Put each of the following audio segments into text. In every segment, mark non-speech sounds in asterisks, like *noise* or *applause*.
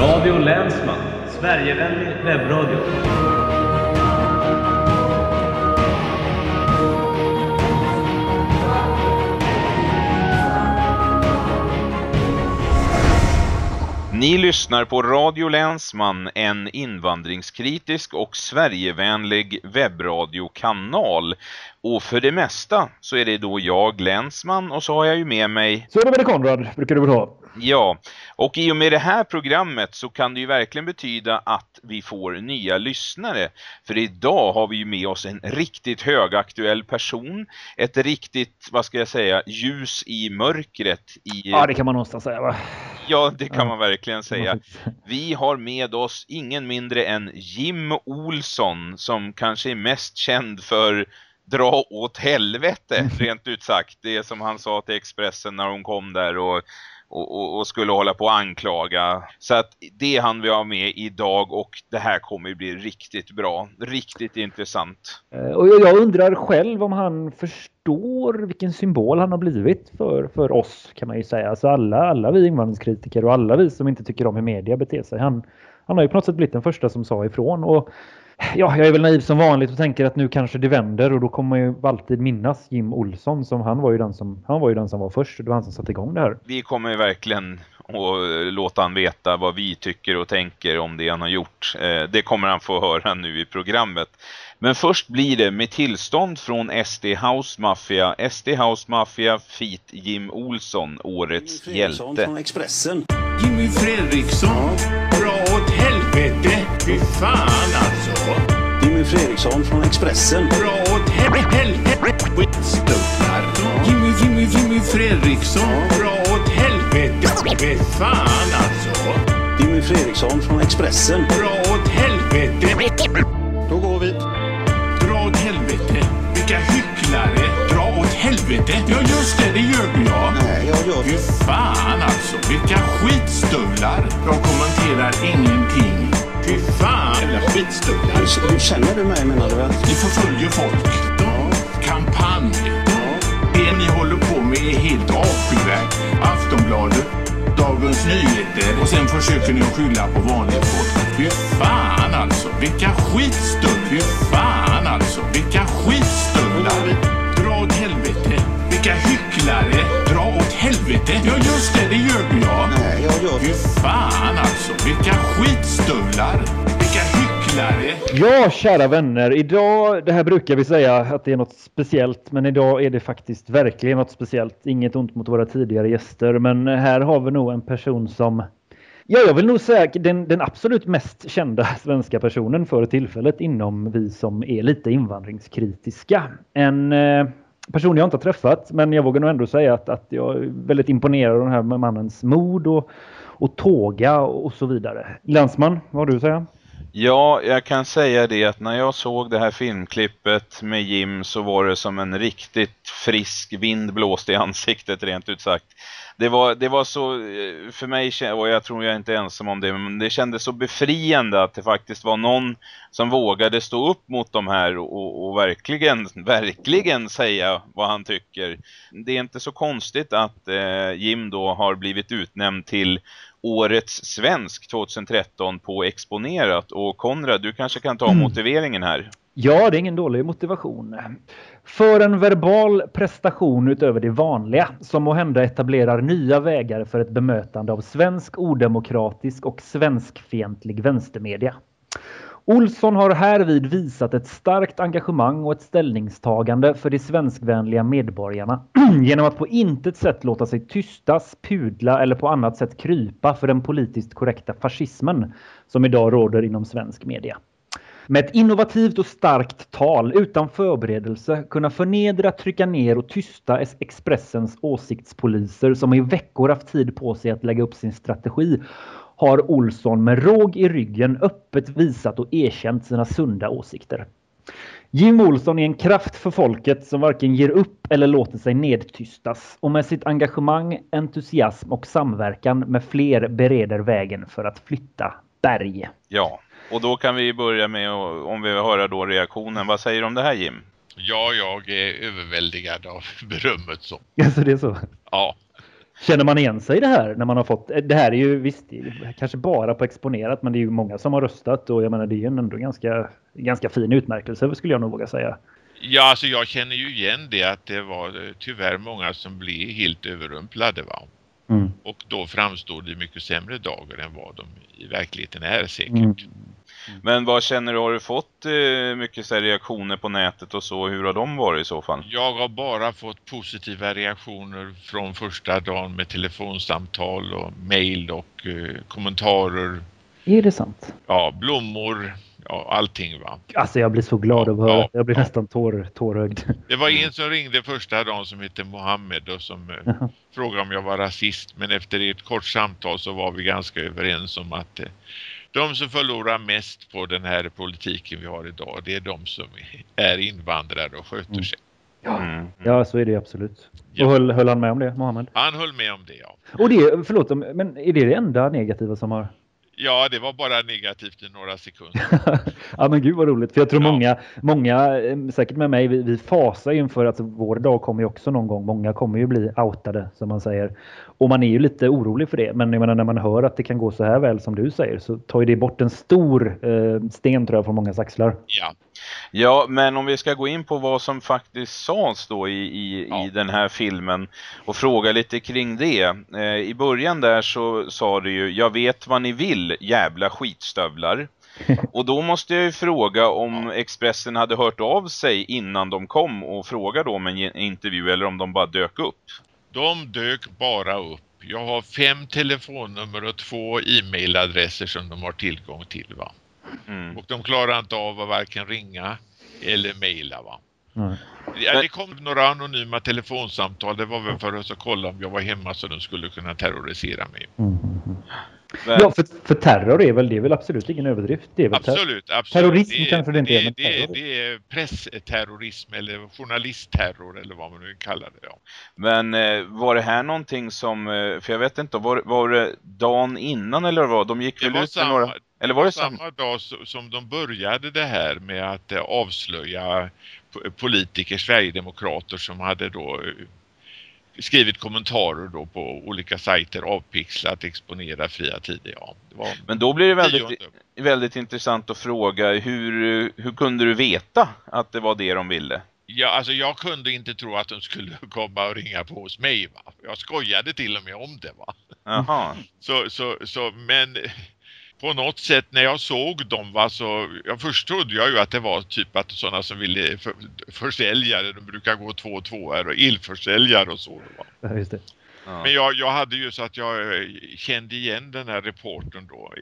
Radio Länsman, Sverigevänlig webbradio. Ni lyssnar på Radio Länsman, en invandringskritisk och Sverigevänlig webbradiokanal. Och för det mesta så är det då jag, Länsman, och så har jag ju med mig... Så är det med det Konrad, brukar du väl ha? Ja, och i och med det här programmet så kan det ju verkligen betyda att vi får nya lyssnare. För idag har vi ju med oss en riktigt högaktuell person. Ett riktigt, vad ska jag säga, ljus i mörkret. I... Ja, det kan man någonstans säga va? Ja, det kan man verkligen säga. Vi har med oss ingen mindre än Jim Olsson som kanske är mest känd för dra åt helvete, *laughs* rent ut sagt. Det som han sa till Expressen när hon kom där och och, och, och, skulle hålla på att anklaga. Så att det han vi har med idag och det här kommer ju bli riktigt bra. Riktigt intressant. Eh, och jag undrar själv om han förstår vilken symbol han har blivit för, för oss kan man ju säga. Alltså alla, alla vi invandringskritiker och alla vi som inte tycker om hur media beter sig. Han, han har ju på något sätt blivit den första som sa ifrån och ja, jag är väl naiv som vanligt och tänker att nu kanske det vänder och då kommer man ju alltid minnas Jim Olsson som han var ju den som han var ju den som var först. Det var han som satte igång det här. Vi kommer verkligen att låta han veta vad vi tycker och tänker om det han har gjort. Eh, det kommer han få höra nu i programmet. Men först blir det med tillstånd från SD House Mafia. SD House Mafia Feet Jim Olsson, årets Jimmy hjälte. från Expressen. Jimmy Fredriksson, bra åt helvete. Fy fan alltså. Jimmy Fredriksson från Expressen. Bra åt helvete. Skitstövlar. Jimmy, Jimmy, Jimmy Fredriksson, bra åt helvete. Fan alltså. Jimmy Fredriksson från Expressen. Bra åt helvete. Då går vi. Dra åt helvete. Vilka hycklare. Dra åt helvete. Ja just det, det gör jag. Nej, jag gör Fy fan alltså. Vilka skitstövlar. Jag kommenterar ingenting. Fy fan. Jävla skitstövlar. Hur, hur känner du mig menar du? Ni förföljer folk. Kampanj. Det ni håller på med är helt avskyvärt. Aftonbladet, Dagens Nyheter och sen försöker ni att skylla på vanligt folk. Fy fan alltså. Vilka skitstövlar. Fy fan alltså. Vilka skitstövlar. Dra åt helvete. Vilka hycklare. Åt helvete. Ja just det, det gör jag. Nej, jag gör Fy fan alltså. Vilka skitstövlar. Vilka hycklare. Ja, kära vänner. Idag, det här brukar vi säga att det är något speciellt, men idag är det faktiskt verkligen något speciellt. Inget ont mot våra tidigare gäster, men här har vi nog en person som Ja, jag vill nog säga den, den absolut mest kända svenska personen för tillfället inom vi som är lite invandringskritiska. En eh, person jag inte har träffat, men jag vågar nog ändå säga att, att jag är väldigt imponerad av den här mannens mod och, och tåga och så vidare. Länsman, vad har du att säga? Ja, jag kan säga det att när jag såg det här filmklippet med Jim så var det som en riktigt frisk vind blåste i ansiktet rent ut sagt. Det var, det var så, eh, för mig, och jag tror jag är inte ensam om det, men det kändes så befriande att det faktiskt var någon som vågade stå upp mot de här och, och verkligen, verkligen säga vad han tycker. Det är inte så konstigt att eh, Jim då har blivit utnämnd till årets svensk 2013 på Exponerat. Och Konrad, du kanske kan ta Mm. motiveringen här. Ja, det är ingen dålig motivation. För en verbal prestation utöver det vanliga som må hända etablerar nya vägar för ett bemötande av svensk odemokratisk och svenskfientlig vänstermedia. Olsson har härvid visat ett starkt engagemang och ett ställningstagande för de svenskvänliga medborgarna *clears throat* genom att på intet sätt låta sig tystas, pudla eller på annat sätt krypa för den politiskt korrekta fascismen som idag råder inom svensk media. Med ett innovativt och starkt tal utan förberedelse kunna förnedra, trycka ner och tysta Expressens åsiktspoliser som i veckor haft tid på sig att lägga upp sin strategi har Olsson med råg i ryggen öppet visat och erkänt sina sunda åsikter. Jim Olsson är en kraft för folket som varken ger upp eller låter sig nedtystas och med sitt engagemang, entusiasm och samverkan med fler bereder vägen för att flytta berg. Ja, och då kan vi börja med, om vi höra då reaktionen. Vad säger du om det här Jim? Ja, jag är överväldigad av *laughs* berömmet som. Alltså det är så. Ja, Känner man igen sig i det här när man har fått, det här är ju visst, kanske bara på exponerat men det är ju många som har röstat och jag menar det är ju ändå ganska, ganska fin utmärkelse skulle jag nog våga säga. Ja, alltså jag känner ju igen det att det var eh, tyvärr många som blev helt överrumplade va. Mm. Och då framstår det mycket sämre dagar än vad de i verkligheten är säkert. Mm. Men vad känner du? Har du fått eh, mycket så här, reaktioner på nätet och så? Hur har de varit i så fall? Jag har bara fått positiva reaktioner från första dagen med telefonsamtal och mejl och eh, kommentarer. Är det sant? Ja, blommor, ja allting va. Alltså jag blir så glad Ja, att höra. ja, Jag blir ja. nästan tår, tårögd. Det var en som ringde första dagen som hette Mohammed och som eh, frågade om jag var rasist. Men efter ett kort samtal så var vi ganska överens om att eh, de som förlorar mest på den här politiken vi har idag det är de som är invandrare och sköter Mm. sig. Mm. Ja, så är det absolut. Ja. Och höll, höll han med om det, Mohammed? Han höll med om det ja. Och det, förlåt, men är det det enda negativa som har... Ja, det var bara negativt i några sekunder. *laughs* ja men gud vad roligt. För jag tror Ja. många, många, eh, säkert med mig, vi, vi fasar ju inför att vår dag kommer ju också någon gång. Många kommer ju bli outade som man säger. Och man är ju lite orolig för det. Men jag menar, när man hör att det kan gå så här väl som du säger så tar ju det bort en stor eh, sten tror jag från mångas axlar. Ja, Ja, men om vi ska gå in på vad som faktiskt sades då i, i, Ja. i den här filmen och fråga lite kring det. Eh, I början där så sa du ju, jag vet vad ni vill, jävla skitstövlar. *laughs* Och då måste jag ju fråga om Expressen hade hört av sig innan de kom och frågade om en intervju eller om de bara dök upp. de dök bara upp. Jag har fem telefonnummer och två e-mailadresser som de har tillgång till va. Mm. Och de klarar inte av att varken ringa eller mejla va. Mm. Ja, det kom några anonyma telefonsamtal. Det var väl för att kolla om jag var hemma så de skulle kunna terrorisera mig. Mm. Men, Ja, för, för terror är väl, det är väl absolut ingen överdrift. Det är väl ter- Absolut, absolut. Terrorism kanske det inte är, det, men det, terror. det är pressterrorism eller journalistterror eller vad man nu kallar det. Ja. men eh, var det här någonting som, eh, för jag vet inte, var, var det dagen innan eller vad? De gick Det väl ut med samma, några... Eller var det samma? dag so- som de började det här med att eh, avslöja politiker, Sverigedemokrater som hade då eh, skrivit kommentarer då på olika sajter, avpixlat, exponera fria tider. Ja, Men då blir det väldigt, tionde. väldigt intressant att fråga hur, hur kunde du veta att det var det de ville? Ja, alltså jag kunde inte tro att de skulle *laughs* komma och ringa på hos mig va. Jag skojade till och med om det va. Jaha. *laughs* Så, så, så, men eh, på något sätt när jag såg dem va så, jag först trodde jag ju att det var typ att sådana som ville för, försäljare, de brukar gå två och två och elförsäljare och så. Va? Ja, just det. Ja. Men jag, jag hade ju så att jag eh, kände igen den här reportern då.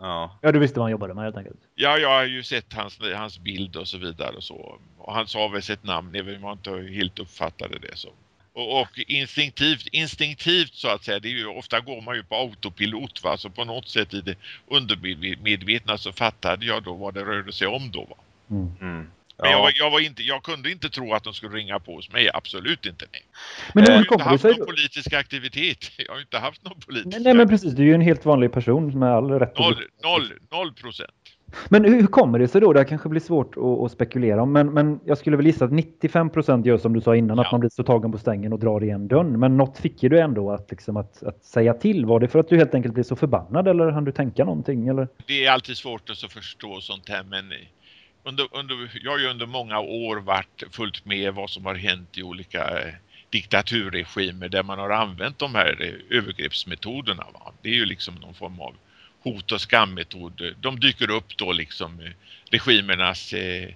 ja. Ja, du visste vad han jobbade med helt enkelt. Ja, jag har ju sett hans, hans bild och så vidare och så. Och han sa väl sitt namn, även om jag inte helt uppfattade det så. Och, och instinktivt, instinktivt så att säga, det är ju, ofta går man ju på autopilot va, så på något sätt i det undermedvetna så fattade jag då vad det rörde sig om då va. Mm. Mm. Men jag, Ja. jag, var inte, jag kunde inte tro att de skulle ringa på hos mig, absolut inte nej. Men Jag har hur ju inte kommer det haft sig någon politisk aktivitet, *laughs* jag har inte haft någon politisk Nej, nej men precis, du är ju en helt vanlig person med all rätt. Noll, noll, noll procent. Men hur kommer det sig då? Det här kanske blir svårt att, att spekulera om. Men, men jag skulle väl gissa att 95% gör som du sa innan, Ja. att man blir så tagen på stängen och drar igen dörren. Men något fick ju du ändå att, liksom, att, att säga till. Var det för att du helt enkelt blev så förbannad eller hann du tänka någonting? Eller? det är alltid svårt att förstå sånt här men under, under, jag har ju under många år varit fullt med vad som har hänt i olika eh, diktaturregimer där man har använt de här eh, övergreppsmetoderna. Va? Det är ju liksom någon form av hot och skammetod. De dyker upp då liksom eh, regimernas eh,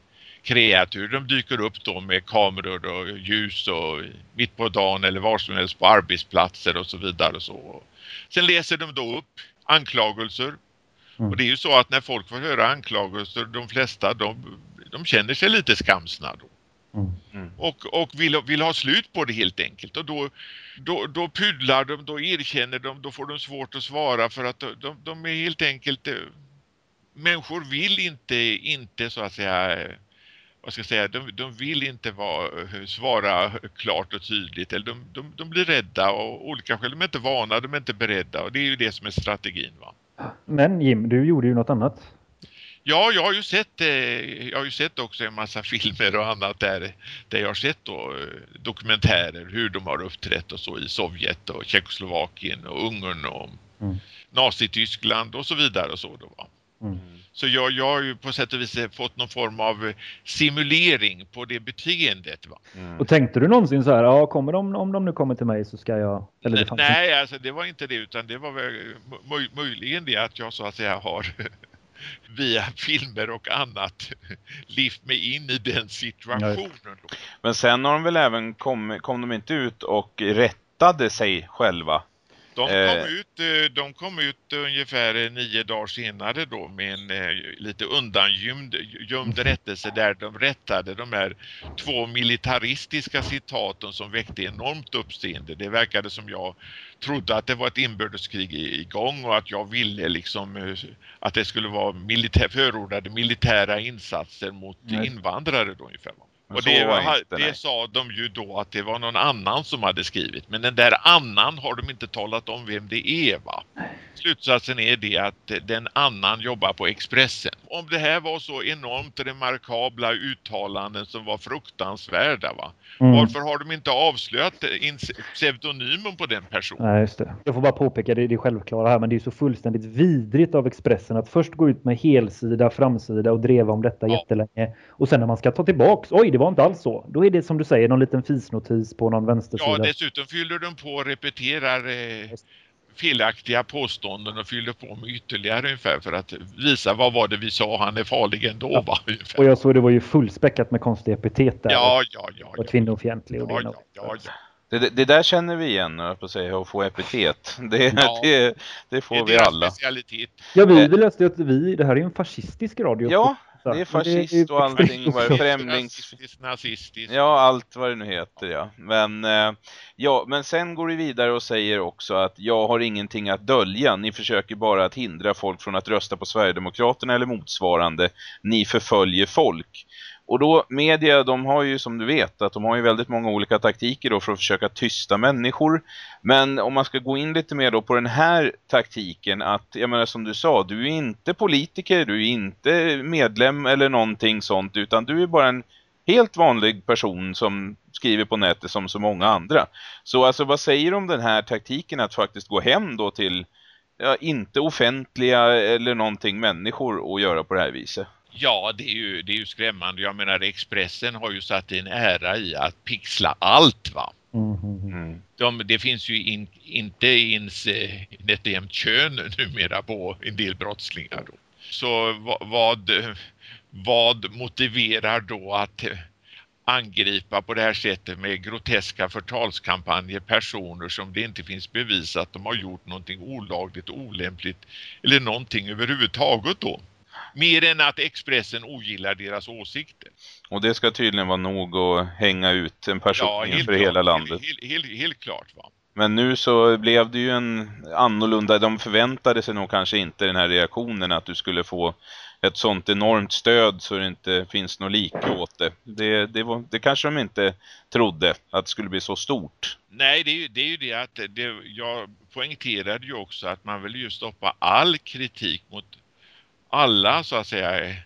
kreatur. De dyker upp då med kameror och ljus och mitt på dagen eller var som helst på arbetsplatser och så vidare och så. Sen läser de då upp anklagelser Mm. och det är ju så att när folk får höra anklagelser, de flesta de, de känner sig lite skamsna då. Mm. Och, och vill, vill ha slut på det helt enkelt. Och då, då, då pudlar de, då erkänner de, då får de svårt att svara för att de, de, är helt enkelt... eh, Människor vill inte, inte så att säga... Vad ska jag säga? De, de vill inte eh, svara klart och tydligt. Eller de, de, de blir rädda och olika skäl. De är inte vana, de är inte beredda. Och det är ju det som är strategin va. Men Jim, du gjorde ju något annat. Ja, jag har ju sett, eh, jag har ju sett också en massa *laughs* filmer och annat där, där jag har sett då eh, dokumentärer hur de har uppträtt och så i Sovjet och Tjeckoslovakien och Ungern och Mm. Nazityskland och så vidare och så då va. Mm. Så jag, jag har ju på sätt och vis fått någon form av eh, simulering på det beteendet va. Mm. Och tänkte du någonsin så här, ja, kommer de, om de nu kommer till mig så ska jag... Eller det inte. Nej, alltså det var inte det utan det var väl möj, möjligen det att jag så att säga har *laughs* via filmer och annat lyft mig in i den situationen. Då. Men sen har de väl även kom, kom de inte ut och rättade sig själva. De kom, Eh. ut, eh, de kom ut ungefär eh, nio dagar senare då med en eh, lite undangömd gömd rättelse där de rättade de här två militaristiska citaten som väckte enormt uppseende. Det verkade som jag trodde att det var ett inbördeskrig i- igång och att jag ville liksom eh, att det skulle vara militär, förordade militära insatser mot Nej. invandrare då ungefär. va. Men Och det, det nej. sa de ju då att det var någon annan som hade skrivit. Men den där annan har de inte talat om vem det är va. Slutsatsen är det att den annan jobbar på Expressen. Om det här var så enormt remarkabla uttalanden som var fruktansvärda va. Mm. Varför har de inte avslöjat pseudonymen på den personen? Nej, just det. Jag får bara påpeka det, det är självklara här, men det är så fullständigt vidrigt av Expressen att först gå ut med helsida, framsida och dreva om detta Ja. jättelänge. Och sen när man ska ta tillbaks, oj det var inte alls så. Då är det som du säger någon liten fisnotis på någon vänstersida. Ja, dessutom fyller de på och repeterar eh, felaktiga påståenden och fyller på med ytterligare ungefär för att visa vad var det vi sa, han är farlig ändå Ja. va? Ungefär. Och jag såg det var ju fullspäckat med konstiga epitet där. Ja, ja, ja. Och ja. kvinnofientlig och det Ja, ena ja, ja, ja. Det, det, det där känner vi igen, på att säga, att få epitet. *laughs* Det, Ja. det, det Det får är vi alla. specialitet. Ja, vi, Eh. vi läste ju att vi, det här är ju en fascistisk radio. Ja, det är fascist och allting. Vad är det? *laughs* Främlings... Nazistiskt. Ja, allt vad det nu heter, ja. Men, eh, ja. men sen går det vidare och säger också att jag har ingenting att dölja. Ni försöker bara att hindra folk från att rösta på Sverigedemokraterna eller motsvarande. Ni förföljer folk. Och då, media, de har ju som du vet att de har ju väldigt många olika taktiker då för att försöka tysta människor. Men om man ska gå in lite mer då på den här taktiken att, jag menar som du sa, du är inte politiker, du är inte medlem eller någonting sånt utan du är bara en helt vanlig person som skriver på nätet som så många andra. Så alltså vad säger du om den här taktiken att faktiskt gå hem då till ja, inte offentliga eller någonting människor och göra på det här viset? Ja, det är, ju, det är ju skrämmande. Jag menar, Expressen har ju satt en ära i att pixla allt va. Mm, mm. De, det finns ju in, inte ens eh, ett jämnt kön numera på en del brottslingar. Då. Så vad, vad, vad motiverar då att eh, angripa på det här sättet med groteska förtalskampanjer personer som det inte finns bevis att de har gjort någonting olagligt, olämpligt eller någonting överhuvudtaget då. Mer än att Expressen ogillar deras åsikter. Och det ska tydligen vara nog att hänga ut en person inför hela klart, landet. Helt, helt, helt, helt klart va. Men nu så blev det ju en annorlunda, de förväntade sig nog kanske inte den här reaktionen att du skulle få ett sånt enormt stöd så det inte finns något like åt det. Det, det, var, det kanske de inte trodde att det skulle bli så stort. Nej, det är ju det, är ju det att det, jag poängterade ju också att man vill ju stoppa all kritik mot alla så att säga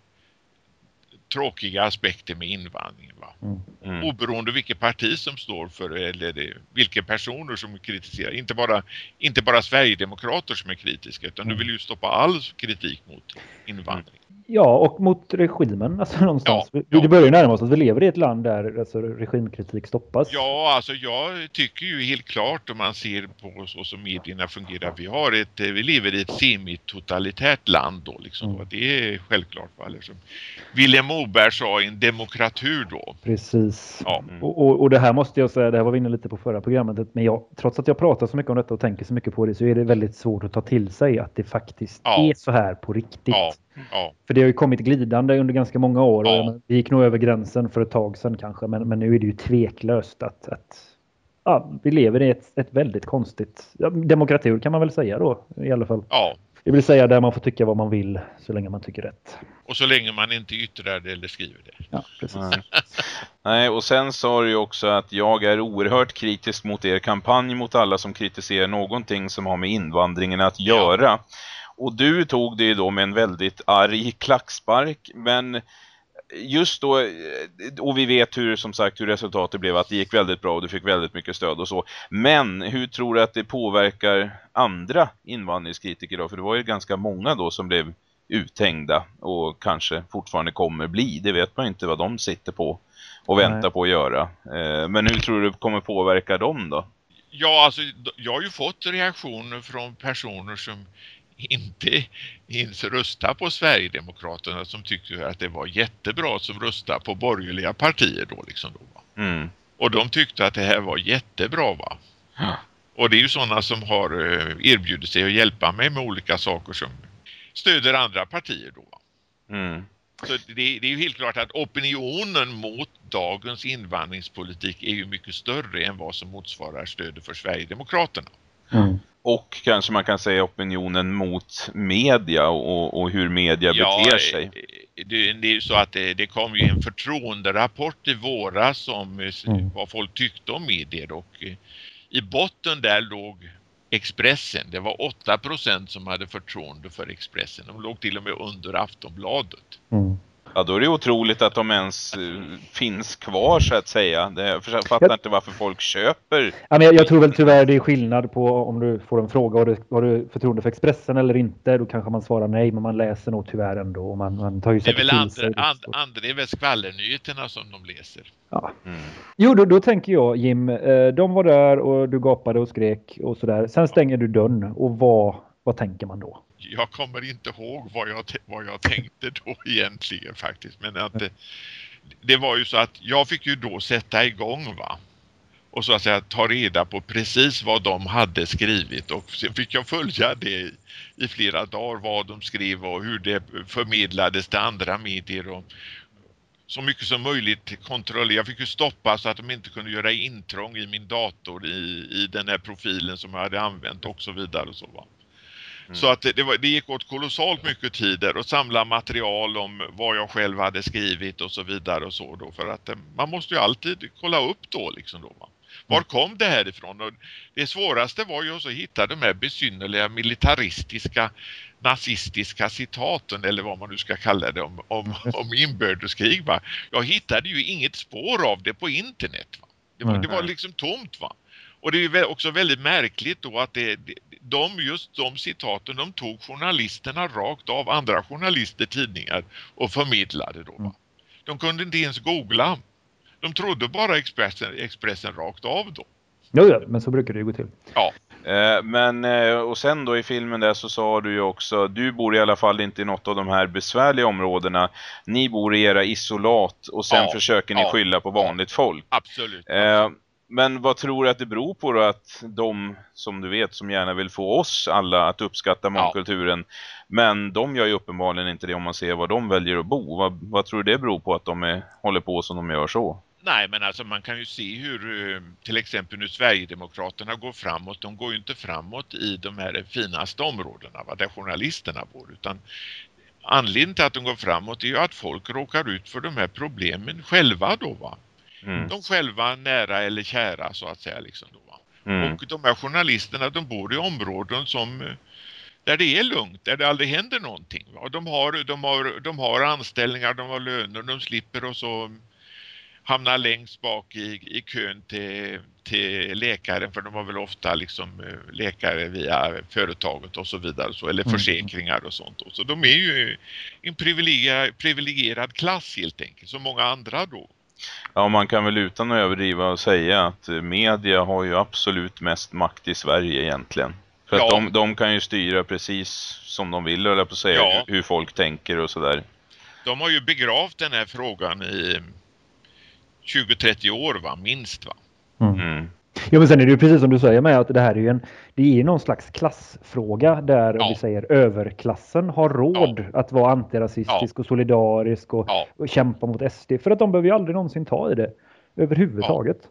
tråkiga aspekter med invandringen. Va? Mm. Oberoende vilket parti som står för eller det, vilka personer som kritiserar. Inte bara, inte bara Sverigedemokrater som är kritiska utan du vill ju stoppa all kritik mot invandring. Ja, och mot regimen alltså någonstans. Ja. Det börjar ju närma oss att vi lever i ett land där alltså, regimkritik stoppas. Ja, alltså jag tycker ju helt klart om man ser på så som medierna fungerar. Vi har ett, eh, vi lever i ett semitotalitärt land då liksom. Mm. Det är självklart. Va? Eller som William Moberg sa, en demokratur då. Precis. Ja. Och, och, och det här måste jag säga, det här var vi inne lite på förra programmet, men jag, trots att jag pratar så mycket om detta och tänker så mycket på det så är det väldigt svårt att ta till sig att det faktiskt Ja. är så här på riktigt. Ja, ja, För det har ju kommit glidande under ganska många år. Ja. Och vi gick nog över gränsen för ett tag sedan kanske, men, men nu är det ju tveklöst att, att ja, vi lever i ett, ett väldigt konstigt ja, demokratur kan man väl säga då i alla fall. ja. Det vill säga där man får tycka vad man vill så länge man tycker rätt. Och så länge man inte yttrar det eller skriver det. Ja, precis. Nej. Nej, och sen sa du ju också att jag är oerhört kritisk mot er kampanj mot alla som kritiserar någonting som har med invandringen att Ja. göra. och du tog det då med en väldigt arg klackspark. Men just då, eh, och vi vet hur som sagt hur resultatet blev att det gick väldigt bra och du fick väldigt mycket stöd och så. Men hur tror du att det påverkar andra invandringskritiker då? För det var ju ganska många då som blev uthängda och kanske fortfarande kommer bli. Det vet man inte vad de sitter på och väntar Nej. på att göra. Eh, Men hur tror du det kommer påverka dem då? Ja, alltså jag har ju fått reaktioner från personer som inte ens röstar på Sverigedemokraterna som tyckte att det var jättebra som röstar på borgerliga partier då liksom då. Mm. Och de tyckte att det här var jättebra va. Ja. Och det är ju sådana som har eh, erbjudit sig att hjälpa mig med olika saker som stöder andra partier då va. Mm. Så det, det är ju helt klart att opinionen mot dagens invandringspolitik är ju mycket större än vad som motsvarar stödet för Sverigedemokraterna. Mm. Och kanske man kan säga opinionen mot media och, och hur media beter sig. Det, det är ju så att det, det kom ju en förtroenderapport i våras om eh, Mm. vad folk tyckte om medier och eh, i botten där låg Expressen. Det var 8% som hade förtroende för Expressen. De låg till och med under Aftonbladet. Mm. Ja, då är det otroligt att de ens eh, finns kvar så att säga. Jag fattar Jag- inte varför folk köper. Ja, men jag, jag tror väl tyvärr det är skillnad på om du får en fråga har du, har du förtroende för Expressen eller inte. Då kanske man svarar nej men man läser nog tyvärr ändå. Och man, man tar ju Det är väl andra, and, andra det är väl skvallernyheterna som de läser. Ja. Mm. Jo, då, då tänker jag Jim, eh, de var där och du gapade och skrek och sådär. Sen stänger du dörren och vad, vad tänker man då? Jag kommer inte ihåg vad jag, vad jag tänkte då *laughs* egentligen faktiskt. Men att det, det var ju så att jag fick ju då sätta igång va. Och så att säga ta reda på precis vad de hade skrivit och sen fick jag följa det i, i flera dagar vad de skrev och hur det förmedlades till andra medier och så mycket som möjligt kontrollera. Jag fick ju stoppa så att de inte kunde göra intrång i min dator i, i den här profilen som jag hade använt och så vidare och så va. Så att det, det, var, det gick åt kolossalt mycket tid och samla material om vad jag själv hade skrivit och så vidare och så då för att eh, man måste ju alltid kolla upp då liksom då va. Var kom det här ifrån? Och det svåraste var ju att hitta de här besynnerliga militaristiska nazistiska citaten eller vad man nu ska kalla det om, om, *laughs* om inbördeskrig va. Jag hittade ju inget spår av det på internet va. Det var, det var liksom tomt va. Och det är också väldigt märkligt då att det, de, just de citaten, de tog journalisterna rakt av andra journalister, tidningar och förmedlade då. Va? De kunde inte ens googla. De trodde bara Expressen, Expressen rakt av då. Jo, ja, men så brukar det ju gå till. Ja, Eh, men, eh, och sen då i filmen där så sa du ju också, du bor i alla fall inte i något av de här besvärliga områdena. Ni bor i era isolat och sen Ja, försöker ni ja, skylla på vanligt folk. absolut. Eh, men vad tror du att det beror på då att de, som du vet, som gärna vill få oss alla att uppskatta mångkulturen, men de gör ju uppenbarligen inte det om man ser var de väljer att bo. Vad, vad tror du det beror på att de är, håller på som de gör så? Nej, men alltså man kan ju se hur eh, till exempel nu Sverigedemokraterna går framåt. De går ju inte framåt i de här finaste områdena va, där journalisterna bor. Utan anledningen till att de går framåt är ju att folk råkar ut för de här problemen själva då va. Mm. De själva nära eller kära så att säga liksom då. Mm. Och de här journalisterna de bor i områden som eh, där det är lugnt, där det aldrig händer någonting. Va? Och de, har, de, har, de har anställningar, de har löner, de slipper och så hamna längst bak i, i kön till, till läkaren för de har väl ofta liksom eh, läkare via företaget och så vidare så, eller Mm. försäkringar och sånt. då. Så de är ju en privilegierad, privilegierad klass helt enkelt, som många andra då. Ja, man kan väl utan att överdriva och säga att eh, media har ju absolut mest makt i Sverige egentligen. För att Ja. de, de kan ju styra precis som de vill, eller på att säga, Ja. hur, hur folk tänker och sådär. De har ju begravt den här frågan i 20-30 år va, minst va. Mm. Ja, men sen är det ju precis som du säger med att det här är ju en, det är någon slags klassfråga där Ja. vi säger överklassen har råd att vara antirasistisk och solidarisk och, Ja. och kämpa mot SD. För att de behöver ju aldrig någonsin ta i det överhuvudtaget.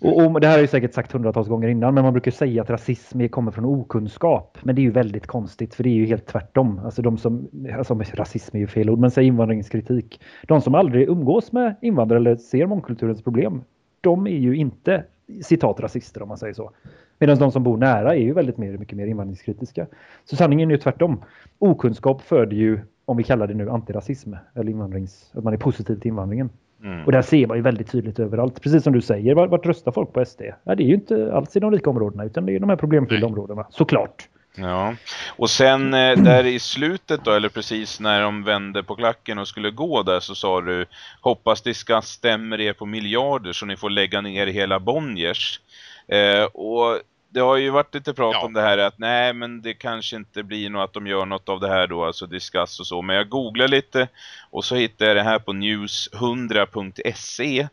Och, och det här har jag ju säkert sagt hundratals gånger innan, men man brukar säga att rasism kommer från okunskap. Men det är ju väldigt konstigt, för det är ju helt tvärtom. Alltså de som, alltså rasism är ju fel ord, men säg invandringskritik. De som aldrig umgås med invandrare eller ser mångkulturens problem, de är ju inte citat rasister om man säger så. Medan de som bor nära är ju väldigt mer, mycket mer invandringskritiska. Så sanningen är ju tvärtom. Okunskap föder ju, om vi kallar det nu, antirasism. Eller invandrings, att man är positiv till invandringen. Mm. Och där ser man ju väldigt tydligt överallt. Precis som du säger, vart, vart röstar folk på SD? Ja, det är ju inte alls i de rika områdena utan det är de här problemfyllda områdena. Såklart. Ja, och sen eh, där i slutet då, eller precis när de vände på klacken och skulle gå där så sa du hoppas det ska stämmer er på miljarder så ni får lägga ner hela Bonniers. Eh, och det har ju varit lite prat Ja. om det här att nej men det kanske inte blir något att de gör något av det här då, alltså discuss och så. Men jag googlar lite och så hittade jag det här på news100.se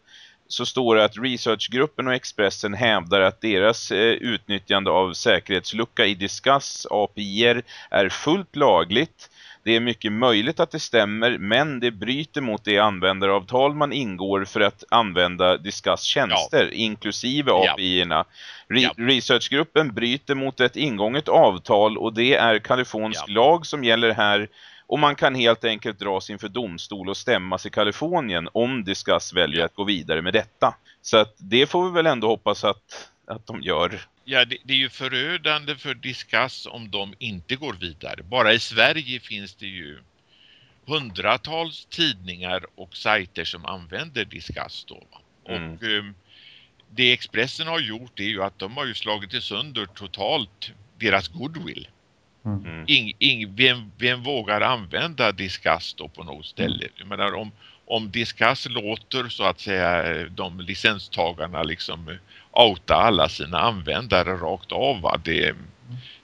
så står det att researchgruppen och Expressen hävdar att deras eh, utnyttjande av säkerhetslucka i Discuss API är fullt lagligt. Det är mycket möjligt att det stämmer, men det bryter mot det användaravtal man ingår för att använda Discuss tjänster, inklusive Ja. API-erna. Re- Ja. Researchgruppen bryter mot ett ingånget avtal och det är kalifornisk Ja. lag som gäller här och man kan helt enkelt dras inför domstol och stämmas i Kalifornien om Discuss väljer att gå vidare med detta. Så att det får vi väl ändå hoppas att, att de gör. Ja, det, det är ju förödande för Discuss om de inte går vidare. Bara i Sverige finns det ju hundratals tidningar och sajter som använder Discuss då. va. Mm. Och ehm, det Expressen har gjort är ju att de har ju slagit sönder totalt deras goodwill. Mm. Ing, ing, vem, vem vågar använda Discuss då på något ställe? Jag menar om, om Discuss låter så att säga de licenstagarna liksom eh, outa alla sina användare rakt av va? Det,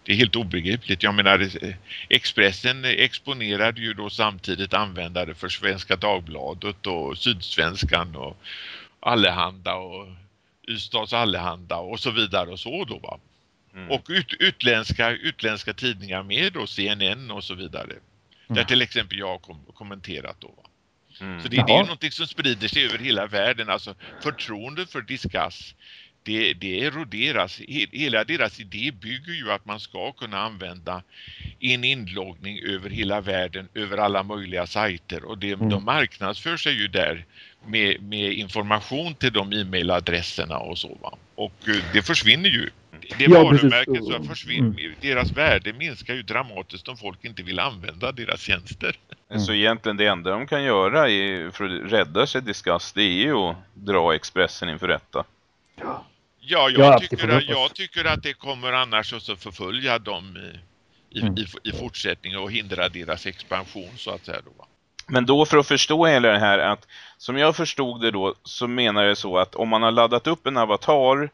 det är helt obegripligt. Jag menar eh, Expressen exponerade ju då samtidigt användare för Svenska Dagbladet och Sydsvenskan och Allehanda och Ystads Allehanda och så vidare och så då va. Mm. Och ut, utländska, utländska tidningar med då, CNN och så vidare. Där Mm. till exempel jag har kom, kommenterat då. Mm. Så det, det är någonting som sprider sig över hela världen. Alltså förtroendet för Discuss, det, det eroderas. He, hela deras idé bygger ju att man ska kunna använda en inloggning över hela världen, över alla möjliga sajter. Och det, Mm. de marknadsför sig ju där med, med information till de e-mailadresserna och så va. Och eh, det försvinner ju. Det Ja, precis. varumärket så försvinner, Mm. deras värde minskar ju dramatiskt om folk inte vill använda deras tjänster. Så egentligen det enda de kan göra i, för att rädda sig Discuss det är ju att dra Expressen inför rätta. Ja, jag, Ja, det får tycker, att, jag tycker att det kommer annars att förfölja dem i, i, Mm. i, i fortsättningen och hindra deras expansion så att säga. Då. Men då för att förstå hela det här att som jag förstod det då så menar det så att om man har laddat upp en avatar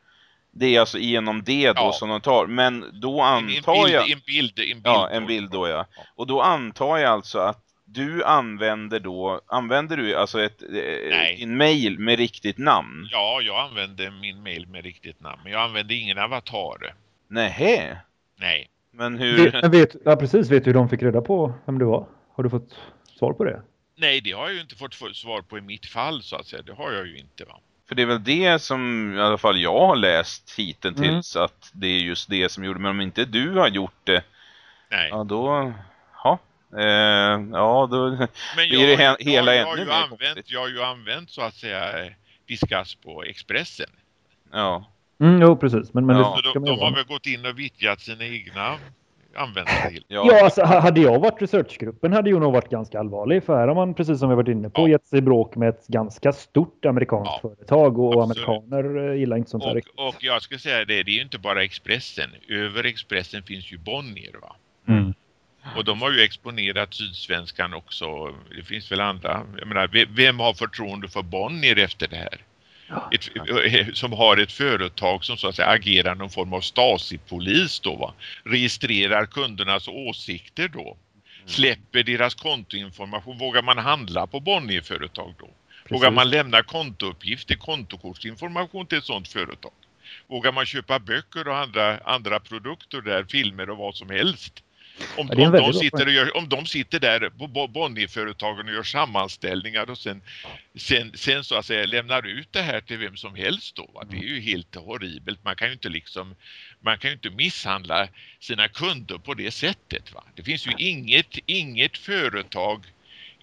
det är alltså genom det då Ja. som de tar. Men då antar en, bild, jag... en bild, en bild. Ja, en bild då ja. Och då antar jag alltså att du använder då, använder du alltså ett, Nej. eh, en mail med riktigt namn? Ja, jag använde min mail med riktigt namn, men jag använde ingen avatar. Nähä? Nej. Men hur... Vet, vet, ja, precis. Vet du hur de fick reda på vem du var? Har du fått svar på det? Nej, det har jag ju inte fått få- svar på i mitt fall så att säga. Det har jag ju inte va. För det är väl det som i alla fall jag har läst hittills Mm. att det är just det som gjorde. Men om inte du har gjort det, Nej. ja då... Ja, eh, ja då... Men blir det he- hela jag, jag, har ännu ju mer använt, jag har ju använt så att säga Discuss på Expressen. Ja. Mm, jo, precis. Men, men Ja. de, de har väl gått in och vittjat sina egna användare. till. Ja. Ja, alltså, ha- hade jag varit researchgruppen hade ju nog varit ganska allvarlig. För här har man, precis som vi varit inne på, Ja. gett sig bråk med ett ganska stort amerikanskt Ja, företag. Och absolut. amerikaner eh, gillar inte sånt här. Och, och jag ska säga det, det är ju inte bara Expressen. Över Expressen finns ju Bonnier va. Mm. Och de har ju exponerat Sydsvenskan också. Det finns väl andra. Jag menar, ve- vem har förtroende för Bonnier efter det här? Ett, som har ett företag som så att säga agerar någon form av Stasi-polis då va. Registrerar kundernas åsikter då. Släpper deras kontoinformation. Vågar man handla på Bonnier-företag då? Vågar Precis. man lämna kontouppgifter, kontokortsinformation till ett sådant företag? Vågar man köpa böcker och andra, andra produkter där, filmer och vad som helst? Om, Ja, om, de sitter och gör, om de sitter där på Bo- Bonnierföretagen och gör sammanställningar och sen, sen, sen så att säga lämnar ut det här till vem som helst då. Va? Det är ju helt horribelt. Man kan ju inte liksom man kan ju inte misshandla sina kunder på det sättet. Va? Det finns ju inget, inget företag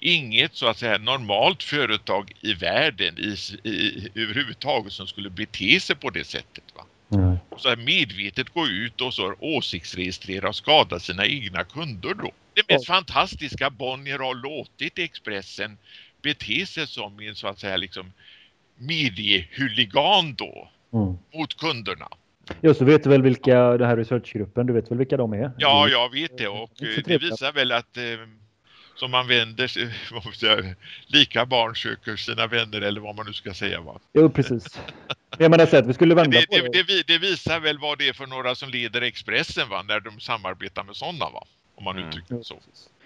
inget så att säga normalt företag i världen i, i, överhuvudtaget som skulle bete sig på det sättet. Va? Mm. Så här medvetet gå ut och så åsiktsregistrera och skada sina egna kunder då. Det mest fantastiska Bonnier har låtit Expressen bete sig som en så att säga liksom mediehuligan då Mm. mot kunderna. Ja, så vet du väl vilka, den här researchgruppen, du vet väl vilka de är? Ja, jag vet det och Det eh, det visar väl att eh, som man vänder sig, *laughs* man säga, lika barn söker sina vänner eller vad man nu ska säga va. Jo, precis. Jag menar så att vi skulle vända Det, på det, det. det, vi- det visar väl vad det är för några som leder Expressen va, när de samarbetar med sådana va. Om man Mm. uttrycker det så.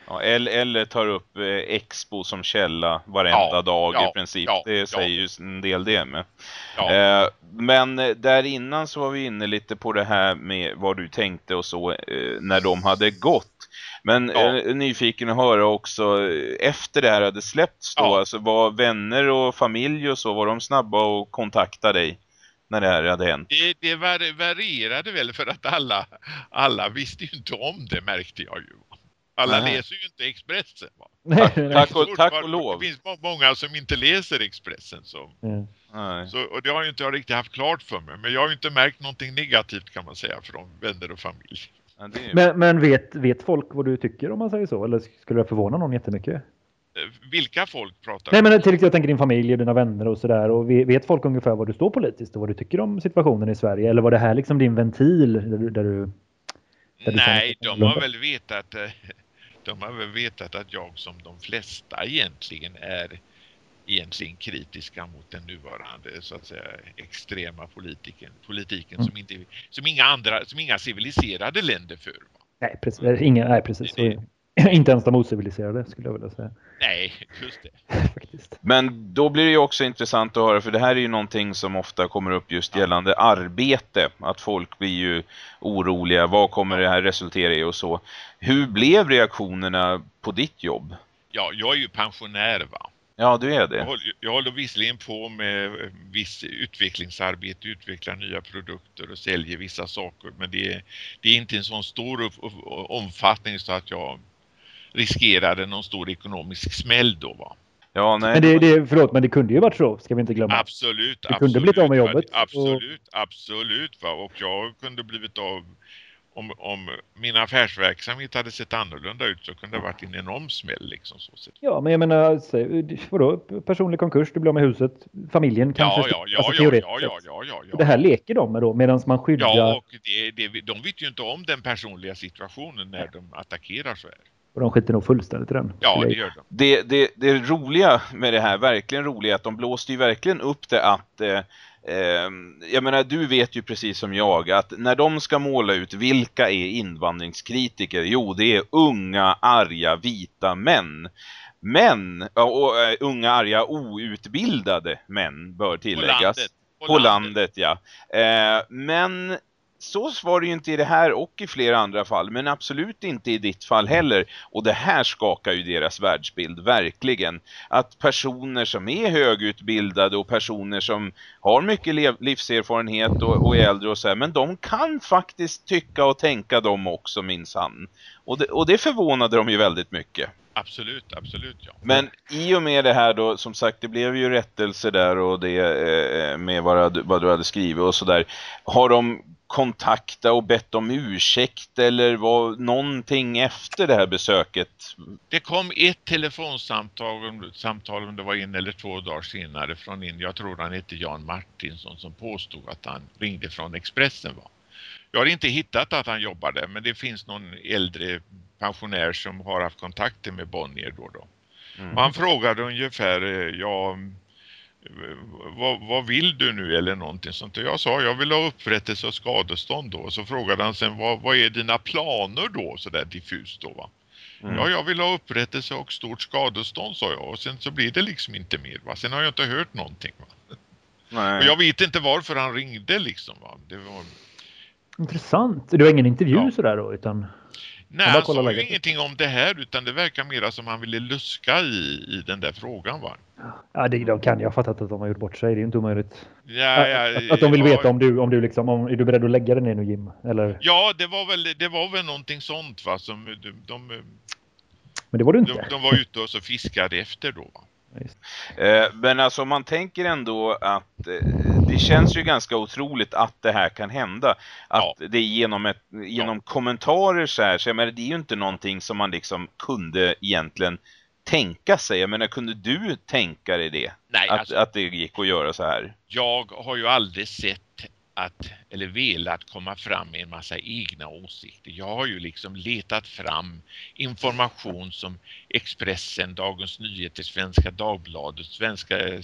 Ja, eller, tar upp eh, Expo som källa varenda Ja, dag ja, i princip. ja, det ja. säger ju en del det med. Ja. Eh, men där innan så var vi inne lite på det här med vad du tänkte och så eh, när de hade gått. Men Ja. eh, nyfiken att höra också efter det här hade släppts då, Ja. alltså var vänner och familj och så, var de snabba att kontakta dig när det här hade hänt? Det, det var, varierade väl för att alla, alla visste ju inte om det märkte jag ju. Alla Nej. läser ju inte Expressen. Va? Nej, nej. Tack och, tack och lov. Det finns må- många som inte läser Expressen. Så, Mm. Nej. så, och det har ju inte jag riktigt haft klart för mig. Men jag har ju inte märkt någonting negativt kan man säga från vänner och familj. Ju- Men, men vet, vet folk vad du tycker om man säger så? Eller skulle det förvåna någon jättemycket? Eh, Vilka folk pratar Nej men till exempel jag tänker din familj och dina vänner och sådär. Och ve- vet folk ungefär vad du står politiskt och vad du tycker om situationen i Sverige? Eller var det här liksom din ventil där du... Där du där du Nej, känner- de har väl vetat eh, *laughs* de har väl vetat att jag som de flesta egentligen är egentligen kritiska mot den nuvarande så att säga extrema politiken, politiken Mm. som inte som inga andra som inga civiliserade länder för. Va? Nej precis. Ingen, nej, precis. Det- Så- inte ens de ociviliserade skulle jag vilja säga. Nej, just det. *laughs* Faktiskt. Men då blir det ju också intressant att höra, för det här är ju någonting som ofta kommer upp just gällande arbete. Att folk blir ju oroliga, vad kommer det här resultera i och så. Hur blev reaktionerna på ditt jobb? Ja, jag är ju pensionär va. Ja, du är Jag det. håller, jag håller visserligen på med eh, viss utvecklingsarbete, utvecklar nya produkter och säljer vissa saker. Men det är, det är inte en sån stor upp, upp, omfattning så att jag riskerade någon stor ekonomisk smäll då va. Ja, nej. Men det, det, förlåt, men det kunde ju varit så. Ska vi inte glömma. Absolut. Du kunde absolut, blivit av med jobbet, Absolut, absolut. Va? Och jag kunde blivit av om, om min affärsverksamhet hade sett annorlunda ut så kunde det varit en enorm smäll liksom så sett. Ja, men jag menar, vadå? Personlig konkurs, du blir av med huset. Familjen kanske. Ja, ja, ja, alltså, ja, ja, ja, ja, ja, ja. Det här leker de med då, medan man skyddar... Ja, och det, det, de vet ju inte om den personliga situationen när de attackerar så här. Och de skiter nog fullständigt i den. Ja, det gör de. Det, det, det roliga med det här, verkligen roliga, att de blåste ju verkligen upp det att eh, jag menar, du vet ju precis som jag att när de ska måla ut vilka är invandringskritiker, jo det är unga, arga, vita män. Men, och äh, unga, arga, outbildade män bör På tilläggas. landet. På landet, ja. Eh, men så var det ju inte i det här och i flera andra fall, men absolut inte i ditt fall heller. Och det här skakar ju deras världsbild, verkligen. Att personer som är högutbildade och personer som har mycket livserfarenhet och, och är äldre och så här, men de kan faktiskt tycka och tänka dem också minsann. Och det, och det förvånade de ju väldigt mycket. Absolut, absolut ja. Men i och med det här då, som sagt, det blev ju rättelse där och det eh, med vad du, vad du hade skrivit och sådär. Har de kontaktat och bett om ursäkt eller var någonting efter det här besöket? Det kom ett telefonsamtal samtal om det var en eller två dagar senare från en, jag tror han hette Jan Martinsson som påstod att han ringde från Expressen va. Jag har inte hittat att han jobbade men det finns någon äldre pensionär som har haft kontakter med Bonnier då då. Mm. Han frågade ungefär, eh, ja, vad, vad vill du nu eller någonting sånt. Och jag sa, jag vill ha upprättelse och skadestånd då. Och så frågade han sen, vad, vad är dina planer då? Så där diffust då va. Mm. Ja, jag vill ha upprättelse och stort skadestånd sa jag. Och sen så blir det liksom inte mer va. Sen har jag inte hört någonting va. Nej. Och jag vet inte varför han ringde liksom va. Det var... Intressant. Du har ingen intervju Ja. sådär då? Utan... Nej, han kolla sa ju läget. ingenting om det här utan det verkar mera som han ville luska i, i den där frågan va. Ja, det, de kan jag ha fattat att de har gjort bort sig. Det är ju inte omöjligt. Ja, ja, att, att de vill ja, veta om du, om du liksom, om, är du beredd att lägga dig ner nu Jim? Eller? Ja, det var väl, det var väl någonting sånt va som de, de Men det var du De, inte. de var ute och så fiskade efter då. va? Eh, Men alltså man tänker ändå att eh, det känns ju ganska otroligt att det här kan hända. Att det är genom, ett, genom kommentarer så här, så jag menar, det är ju inte någonting som man liksom kunde egentligen tänka sig. Jag menar, kunde du tänka dig det? Nej, att, alltså- att det gick att göra så här? Jag har ju aldrig sett att, eller velat komma fram med en massa egna åsikter. Jag har ju liksom letat fram information som Expressen, Dagens Nyheter, Svenska Dagbladet, Svenska eh,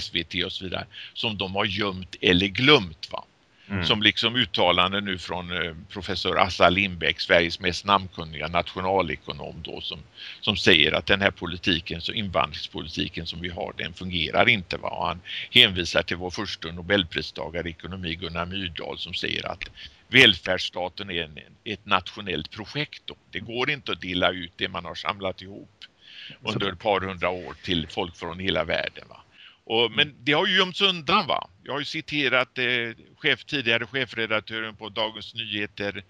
SVT och så vidare som de har gömt eller glömt va. Mm. Som liksom uttalande nu från eh, professor Assa Lindbeck, Sveriges mest namnkunniga nationalekonom då som, som säger att den här politiken, så invandringspolitiken som vi har, den fungerar inte va. Och han hänvisar till vår första nobelpristagare i ekonomi Gunnar Myrdal som säger att välfärdsstaten är en, ett nationellt projekt då. Det går inte att dela ut det man har samlat ihop under ett par hundra år till folk från hela världen va. Och, men det har ju gömts undan va. Jag har ju citerat eh, chef, tidigare chefredaktören på Dagens Nyheter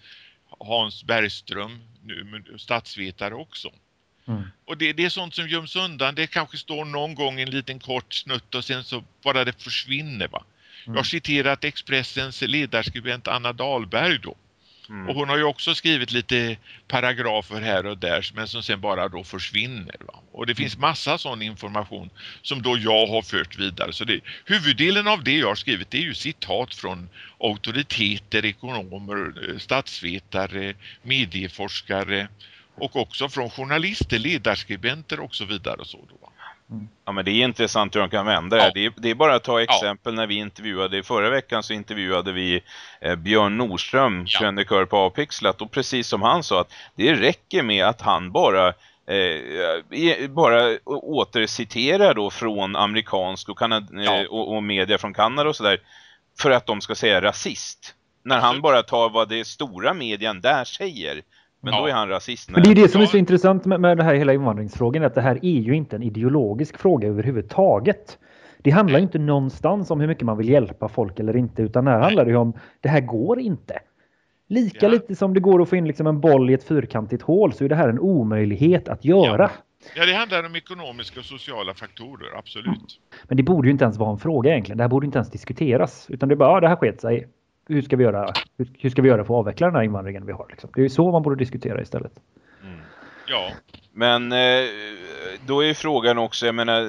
Hans Bergström, nu statsvetare också. Mm. Och det, det är sånt som göms undan. Det kanske står någon gång en liten kort snutt och sen så bara det försvinner va. Jag har citerat Expressens ledarskribent Anna Dahlberg då. Mm. Och hon har ju också skrivit lite paragrafer här och där men som sen bara då försvinner. Va? Och det finns massa sån information som då jag har fört vidare. Så det, huvuddelen av det jag har skrivit det är ju citat från auktoriteter, ekonomer, eh, statsvetare, medieforskare och också från journalister, ledarskribenter och så vidare. Och så då, va? Ja men det är intressant hur de kan vända det. Ja. Det, är, det är bara att ta exempel när vi intervjuade, i förra veckan så intervjuade vi eh, Björn Nordström, Ja. krönikör på Avpixlat och precis som han sa att det räcker med att han bara eh, bara å- återciterar då från amerikansk och, kanad, eh, Ja. och, och media från Kanada och sådär för att de ska säga rasist. När han bara tar vad det stora medien där säger. Men Ja. då är han rasist. Men det är det som är Ja. så intressant med, med det här hela invandringsfrågan. Att det här är ju inte en ideologisk fråga överhuvudtaget. Det handlar ju inte någonstans om hur mycket man vill hjälpa folk eller inte. Utan här handlar det ju om det här går inte. Lika Ja. lite som det går att få in liksom en boll i ett fyrkantigt hål så är det här en omöjlighet att göra. Ja, det handlar om ekonomiska och sociala faktorer, absolut. Men det borde ju inte ens vara en fråga egentligen. Det här borde inte ens diskuteras. Utan det är bara, ja, det här sket sig. Hur ska vi göra, hur, hur ska vi göra för att avveckla den här invandringen vi har? Liksom? Det är ju så man borde diskutera istället. Mm. Ja, Men eh, då är ju frågan också, jag menar,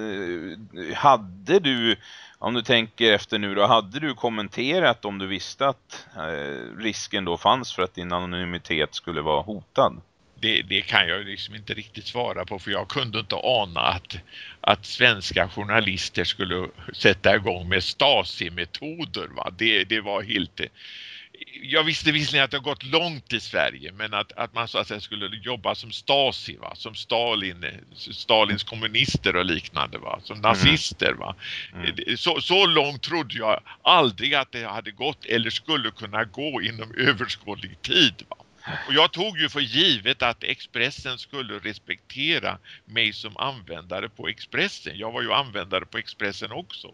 hade du, om du tänker efter nu då, hade du kommenterat om du visste att eh, risken då fanns för att din anonymitet skulle vara hotad? Det, det kan jag liksom inte riktigt svara på för jag kunde inte ana att, att svenska journalister skulle sätta igång med Stasi-metoder. Det, det var helt... Jag visste visserligen att det har gått långt i Sverige men att, att man så att säga skulle jobba som Stasi, va? som Stalin, Stalins kommunister och liknande, va? som nazister. Va? Mm. Så, så långt trodde jag aldrig att det hade gått eller skulle kunna gå inom överskådlig tid. Va? Och jag tog ju för givet att Expressen skulle respektera mig som användare på Expressen. Jag var ju användare på Expressen också.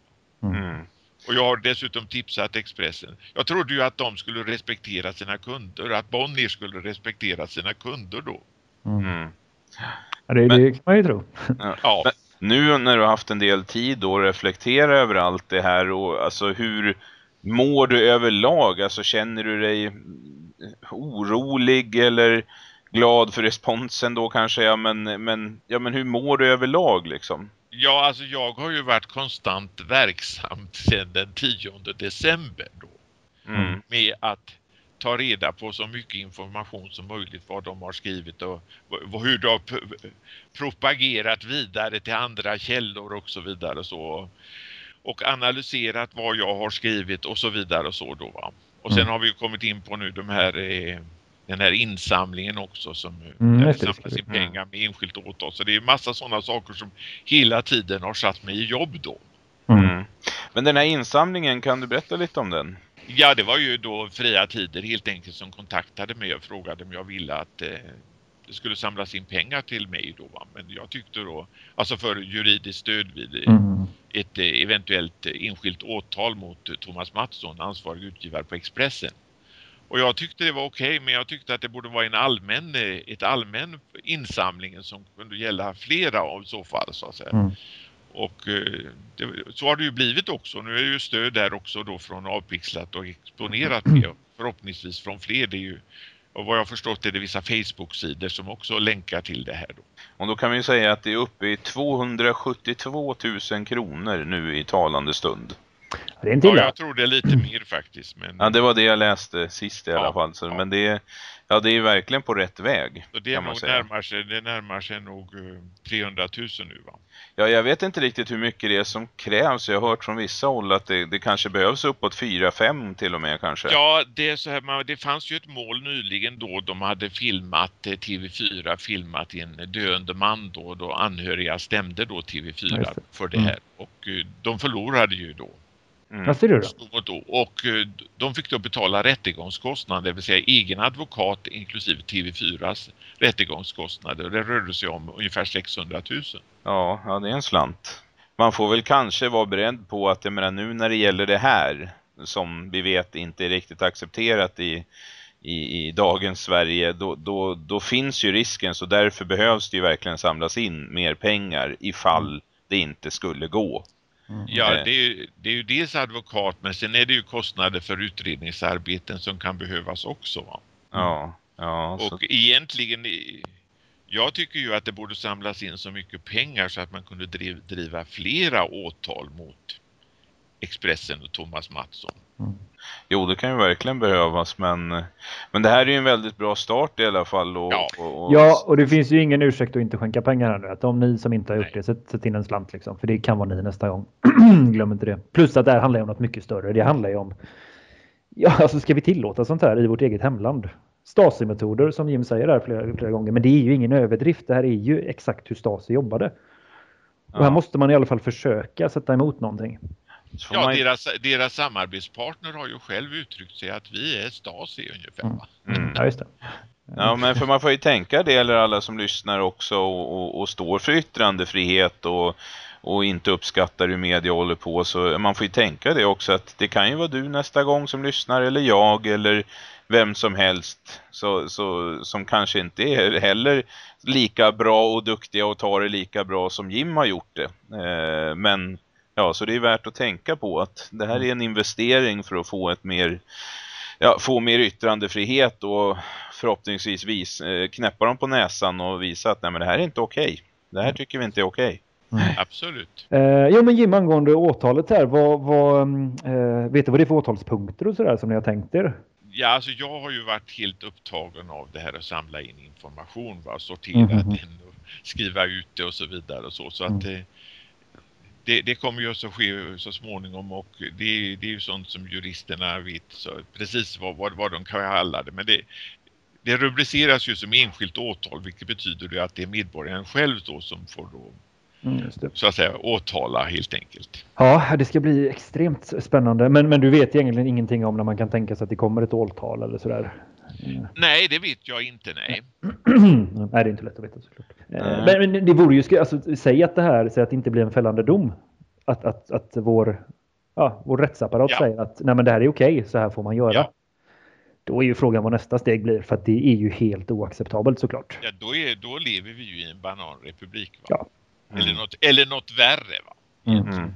Mm. Och jag har dessutom tipsat Expressen. Jag trodde ju att de skulle respektera sina kunder, att Bonnier skulle respektera sina kunder då. Mm. Ja, det, Men- det kan man ju tro. *laughs* Ja, Men- Nu när du har haft en del tid då att reflektera över allt det här och alltså hur mår du överlag? Alltså känner du dig mm, orolig eller glad för responsen då kanske? Ja men, men, ja, men hur mår du överlag liksom? ja alltså jag har ju varit konstant verksam sedan den 10 december då. Mm. med att ta reda på så mycket information som möjligt vad de har skrivit och hur de har propagerat vidare till andra källor och så vidare och så och analyserat vad jag har skrivit och så vidare och så då va. Och sen Mm. har vi ju kommit in på nu de här eh, den här insamlingen också som Mm, där vi- in pengar med enskilt åt oss. Så det är massa sådana saker som hela tiden har satt mig i jobb då. Mm. Men den här insamlingen, kan du berätta lite om den? Ja, det var ju då Fria Tider helt enkelt som kontaktade mig och frågade om jag ville att eh, det skulle samlas in pengar till mig då. Va? Men jag tyckte då, alltså för juridiskt stöd vid Mm. ett eh, eventuellt eh, enskilt åtal mot eh, Thomas Mattsson, ansvarig utgivare på Expressen. Och jag tyckte det var okej men jag tyckte att det borde vara en allmän, ett allmän insamling som kunde gälla flera av så fall så att säga. Mm. Och det, så har det ju blivit också. Nu är ju stöd där också då från avpixlat och exponerat *clears throat* med förhoppningsvis från fler. Det är ju, och vad jag har förstått är det vissa Facebook-sidor som också länkar till det här då. Och då kan vi ju säga att det är uppe i 272 000 kronor nu i talande stund. Det är inte Ja, jag tror det är lite mer faktiskt. Men Ja, det var det jag läste sist i alla Ja, fall. Så, ja. Men det är, ja, det är verkligen på rätt väg. så det, är kan man nog säga. närmar sig, det närmar sig nog eh, 300 000 nu va? Ja, jag vet inte riktigt hur mycket det är som krävs. Jag har hört från vissa håll att det, det kanske behövs uppåt 4-5 till och med kanske. Ja, det är så här, man, det fanns ju ett mål nyligen då de hade filmat, eh, TV4 filmat en döende man då, då anhöriga stämde då Ja, TV4 just det. för det Mm. här. Och eh, de förlorade ju då. Mm. Vad ser du då? Och, då, och eh, de fick då betala rättegångskostnader, det vill säga egen advokat inklusive TV4s rättegångskostnader. Det rörde sig om ungefär 600 000. Ja, ja, det är en slant. Man får väl kanske vara beredd på att jag menar, nu när det gäller det här som vi vet inte är riktigt accepterat i, i, i dagens Sverige då, då, då finns ju risken så därför behövs det ju verkligen samlas in mer pengar ifall det inte skulle gå. Ja, Eh. det är, ju- det är ju dels advokat men sen är det ju kostnader för utredningsarbeten som kan behövas också. Va? Ja, ja. Så, Och egentligen, i- jag tycker ju att det borde samlas in så mycket pengar så att man kunde driv, driva flera åtal mot Expressen och Thomas Mattsson. jo, det kan ju verkligen behövas men, men det här är ju en väldigt bra start i alla fall. Och, Ja. och, och, Ja, och det finns ju ingen ursäkt att inte skänka pengar här nu. Att om ni som inte har gjort Nej. det, sätt, sätt in en slant liksom. För det kan vara ni nästa gång. *clears throat* Glöm inte det. Plus att det här handlar ju om något mycket större. Det handlar ju om... Ja, alltså ska vi tillåta sånt här i vårt eget hemland? Stasi-metoder som Jim säger här flera, flera gånger. Men det är ju ingen överdrift. Det här är ju exakt hur Stasi jobbade. Och här Ja. måste man i alla fall försöka sätta emot någonting. Ja, man- deras, deras samarbetspartner har ju själv uttryckt sig att vi är Stasi ungefär. Va? Mm. Ja, just det. Ja, men för man får ju tänka det, eller alla som lyssnar också och, och, och står för yttrandefrihet och, och inte uppskattar hur media håller på. Så man får ju tänka det också att det kan ju vara du nästa gång som lyssnar eller jag eller vem som helst så, så, som kanske inte är heller lika bra och duktiga och tar det lika bra som Jim har gjort det. Eh, men ja, så det är värt att tänka på att det här är en investering för att få ett mer ja, få mer yttrandefrihet och förhoppningsvis vis, eh, knäppa dem på näsan och visa att nej, men det här är inte okej. Det här tycker vi inte är okej. Absolut. Eh, jo men Jim angående åtalet här. Vad, vad, mm, eh, vet du vad det är för åtalspunkter och sådär som ni har tänkt er? Ja, alltså jag har ju varit helt upptagen av det här att samla in information, va? sortera Mhm. den och skriva ut det och så vidare och så. Så att eh, det, det kommer ju också ske så småningom och det, det är ju sånt som juristerna vet så precis vad, vad, vad de kan kalla det. Men det, det rubriceras ju som enskilt åtal vilket betyder det att det är medborgaren själv då som får då Mm, så att säga åtala helt enkelt. Ja, det ska bli extremt spännande. Men, men du vet egentligen ingenting om när man kan tänka sig att det kommer ett åltal eller sådär? Nej, det vet jag inte, nej. *clears throat* Nej, det är inte lätt att veta såklart. Eh, Men, men det vore ju, alltså, säg att det här, säg att det inte blir en fällande dom. Att, att, att vår, ja, vår rättsapparat Ja. säger att nej, men det här är okej, så här får man göra. Ja. Då är ju frågan vad nästa steg blir, för att det är ju helt oacceptabelt såklart. Ja, då, är, då lever vi ju i en bananrepublik. Va? Ja. Eller, något, eller något värre. Va? Mm.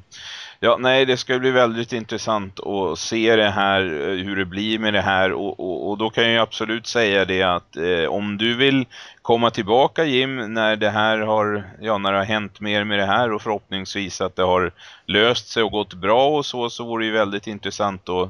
Ja, nej, det ska bli väldigt intressant att se det här, eh, hur det blir med det här och, och, och då kan jag ju absolut säga det att eh, om du vill komma tillbaka Jim när det här har, ja när det har hänt mer med det här och förhoppningsvis att det har löst sig och gått bra och så, så vore det ju väldigt intressant att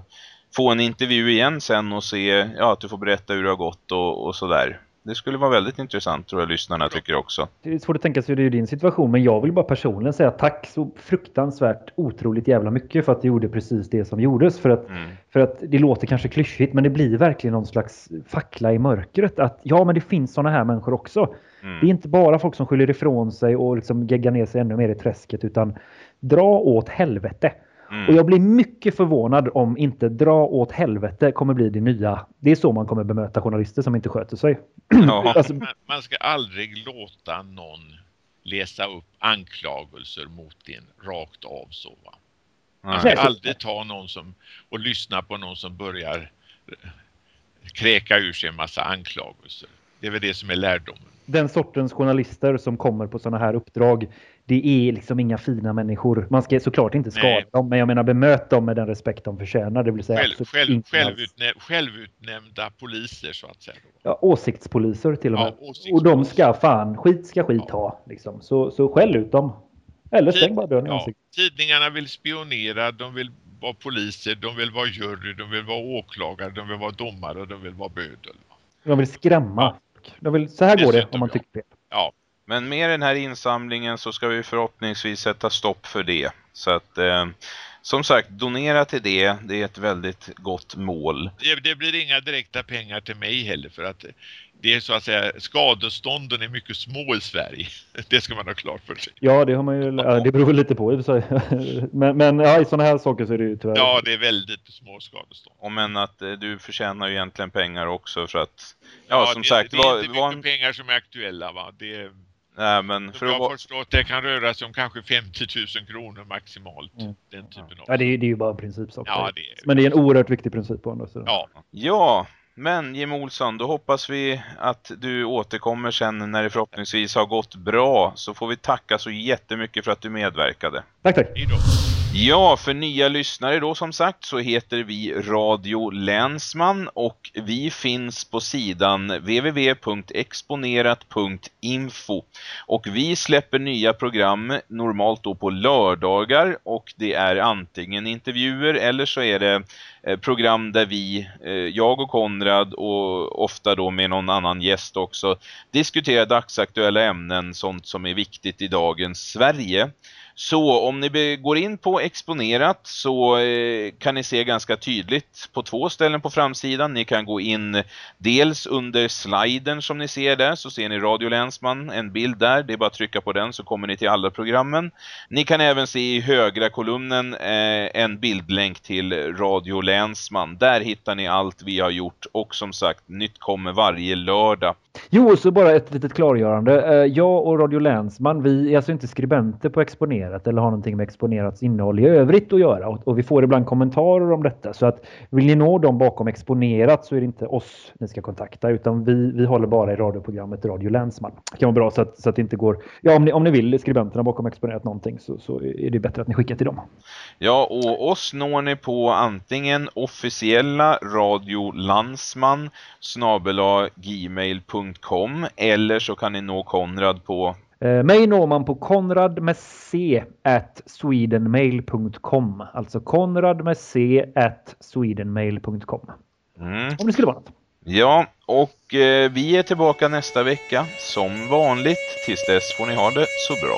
få en intervju igen sen och se, ja att du får berätta hur det har gått och, och sådär. Det skulle vara väldigt intressant tror jag lyssnarna tycker också. Det är svårt att tänka sig hur det är din situation, men jag vill bara personligen säga tack så fruktansvärt otroligt jävla mycket för att du gjorde precis det som gjordes. För att, Mm. för att det låter kanske klyschigt, men det blir verkligen någon slags fackla i mörkret. Att ja, men det finns sådana här människor också. Mm. Det är inte bara folk som skyller ifrån sig och liksom geggar ner sig ännu mer i träsket, utan dra åt helvete. Mm. Och jag blir mycket förvånad om inte dra åt helvete kommer bli det nya. Det är så man kommer bemöta journalister som inte sköter sig. *clears throat* Ja. Alltså, Man, ska aldrig låta någon läsa upp anklagelser mot en rakt av så. Va? Man ska aldrig ta någon som och lyssna på någon som börjar kräka ur sig en massa anklagelser. Det är väl det som är lärdomen. Den sortens journalister som kommer på sådana här uppdrag, det är liksom inga fina människor. Man ska såklart inte skada Nej. dem, men jag menar bemöt dem med den respekt de förtjänar. Det vill säga Själv, själv, självutnä, självutnämnda poliser så att säga. Då. ja, åsiktspoliser till och Ja, med. åsiktspoliser. och de ska fan, skit ska skit ha. Liksom. Så, så skäll ut dem. Eller stäng bara dörren ja, tidningarna vill spionera, de vill vara poliser, de vill vara jury, de vill vara åklagare, de vill vara domare och de vill vara bödel. De vill skrämma. De vill, så här går det om man ja. tycker fel. Ja, Men med den här insamlingen så ska vi förhoppningsvis sätta stopp för det. Så att eh, som sagt, donera till det. Det är ett väldigt gott mål. det, det blir inga direkta pengar till mig heller för att det är så att säga skadestånden är mycket små i Sverige. *laughs* Det ska man ha klart för sig. Ja, det har man ju, ja, det beror lite på och. *laughs* Men, men ja, i sådana här saker så är det ju tyvärr. Ja, det är väldigt små skadestånd. Om än att eh, du förtjänar ju egentligen pengar också för att... Ja, som det, sagt, det är var, inte var mycket en, pengar som är aktuella va. Det, nej, men för jag att har förstått det kan röra sig om kanske 50 000 kronor maximalt. Mm. Den typen av... Ja, det, är, det är ju bara en principsak. Ja, det är- Men det är en oerhört viktig princip på andra sidan. Ja, Ja, men Jim Olsson, då hoppas vi att du återkommer sen när det förhoppningsvis har gått bra. Så får vi tacka så jättemycket för att du medverkade. Tack, tack. hejdå. Ja, för nya lyssnare då som sagt så heter vi Radio Länsman och vi finns på sidan www.exponerat.info och vi släpper nya program normalt då på lördagar och det är antingen intervjuer eller så är det Eh, program där vi, eh, jag och Konrad och ofta då med någon annan gäst också diskuterar dagsaktuella ämnen, sånt som är viktigt i dagens Sverige. Så om ni går in på Exponerat så eh, kan ni se ganska tydligt på två ställen på framsidan. Ni kan gå in dels under sliden som ni ser där så ser ni Radio Länsman, en bild där. Det är bara att trycka på den så kommer ni till alla programmen. Ni kan även se i högra kolumnen en bildlänk till Radio Länsman. Där hittar ni allt vi har gjort och som sagt, nytt kommer varje lördag. Jo, och så bara ett litet klargörande. Eh, Jag och Radio Länsman, vi är alltså inte skribenter på Exponerat eller har någonting med Exponerats innehåll i övrigt att göra. Och- Och vi får ibland kommentarer om detta. Så att vill ni nå dem bakom Exponerat så är det inte oss ni ska kontakta utan vi, vi håller bara i radioprogrammet Radio Länsman. Det kan vara bra så att, så att det inte går... Ja, om ni, om ni vill skribenterna bakom Exponerat någonting så, så är det bättre att ni skickar till dem. Ja, och oss når ni på antingen officiella Radio Landsman gmail.com eller så kan ni nå Konrad på Eh, mig når man på konrad med c at swedenmail.com. Alltså konrad med c at swedenmail.com. mm. Om det skulle vara något. Ja, och eh, vi är tillbaka nästa vecka som vanligt. Tills dess får ni ha det så bra.